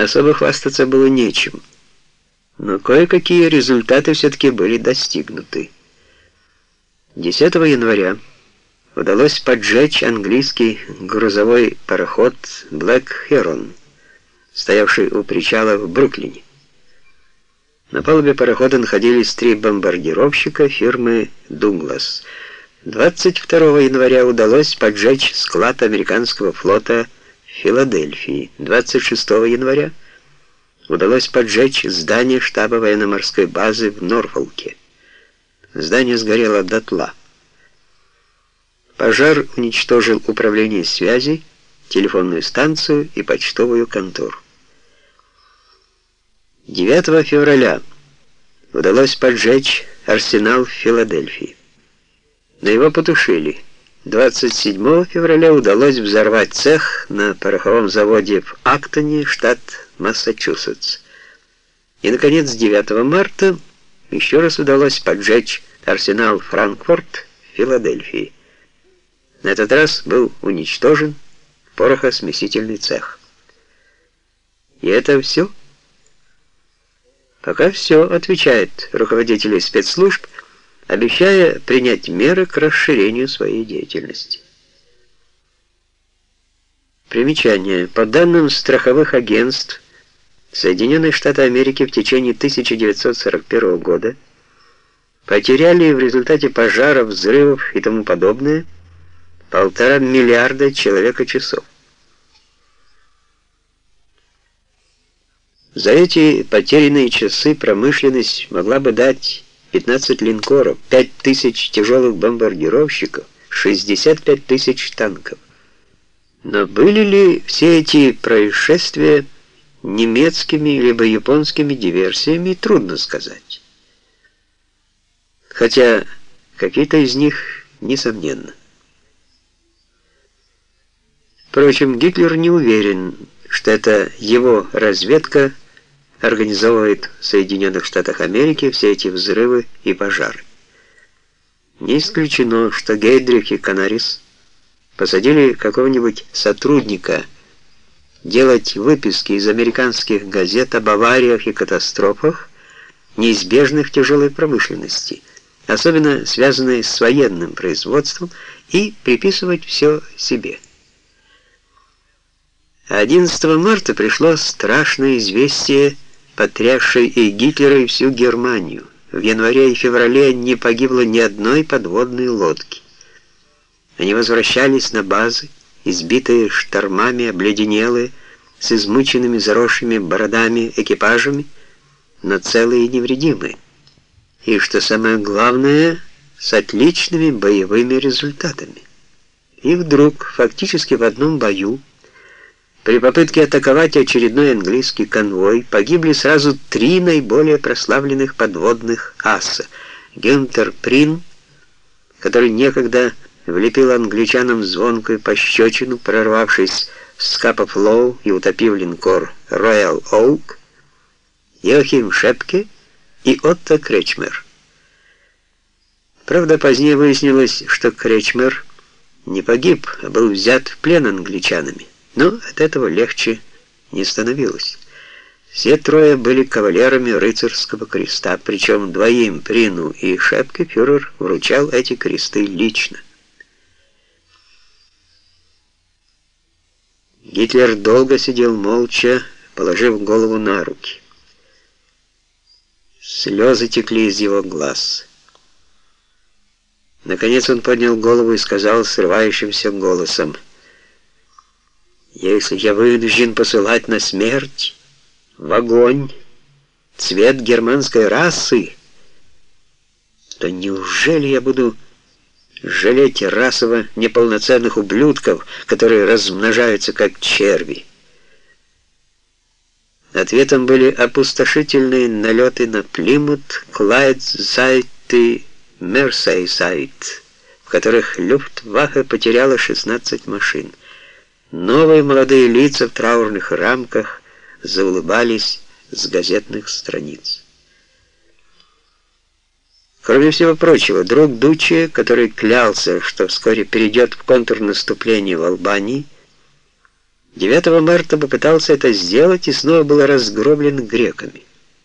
особо хвастаться было нечем. Но кое-какие результаты все-таки были достигнуты. 10 января удалось поджечь английский грузовой пароход Black Heron, стоявший у причала в Бруклине. На палубе парохода находились три бомбардировщика фирмы «Дуглас». 22 января удалось поджечь склад американского флота в Филадельфии. 26 января удалось поджечь здание штаба военно-морской базы в Норфолке. Здание сгорело дотла. Пожар уничтожил управление связи, телефонную станцию и почтовую контору. 9 февраля удалось поджечь арсенал в Филадельфии. Но его потушили. 27 февраля удалось взорвать цех на пороховом заводе в Актоне, штат Массачусетс. И, наконец, 9 марта еще раз удалось поджечь арсенал Франкфурт в Филадельфии. На этот раз был уничтожен порохосмесительный цех. И это все? Пока все, отвечает руководители спецслужб, обещая принять меры к расширению своей деятельности. Примечание. По данным страховых агентств, Соединенные Штаты Америки в течение 1941 года потеряли в результате пожаров, взрывов и тому подобное полтора миллиарда человека-часов. За эти потерянные часы промышленность могла бы дать 15 линкоров, 5 тысяч тяжелых бомбардировщиков, 65 тысяч танков. Но были ли все эти происшествия немецкими либо японскими диверсиями, трудно сказать. Хотя какие-то из них, несомненно. Впрочем, Гитлер не уверен, что это его разведка организовывает в Соединенных Штатах Америки все эти взрывы и пожары. Не исключено, что Гейдрих и Канарис посадили какого-нибудь сотрудника делать выписки из американских газет об авариях и катастрофах, неизбежных тяжелой промышленности, особенно связанные с военным производством, и приписывать все себе. 11 марта пришло страшное известие, потрясшее и Гитлера, и всю Германию. В январе и феврале не погибло ни одной подводной лодки. Они возвращались на базы, избитые штормами, обледенелые, с измученными заросшими бородами экипажами, но целые и невредимые. И, что самое главное, с отличными боевыми результатами. И вдруг, фактически в одном бою, при попытке атаковать очередной английский конвой погибли сразу три наиболее прославленных подводных аса. Гюнтер Прин, который некогда влепил англичанам звонкую пощечину, прорвавшись в Скапов Лоу и утопив линкор Royal Oak, Йохим Шепке и Отто Кречмер. Правда, позднее выяснилось, что Кречмер не погиб, а был взят в плен англичанами. Но от этого легче не становилось. Все трое были кавалерами рыцарского креста, причем двоим, Прину и Шепке, фюрер вручал эти кресты лично. Гитлер долго сидел молча, положив голову на руки. Слезы текли из его глаз. Наконец он поднял голову и сказал срывающимся голосом — если я вынужден посылать на смерть, в огонь, цвет германской расы, то неужели я буду жалеть расово неполноценных ублюдков, которые размножаются как черви? Ответом были опустошительные налеты на Плимут, Клайдсайд и Мерсейсайд, в которых Люфтваффе потеряла 16 машин. Новые молодые лица в траурных рамках заулыбались с газетных страниц. Кроме всего прочего, друг Дуче, который клялся, что вскоре перейдет в контрнаступление в Албании, 9 марта попытался это сделать и снова был разгромлен греками.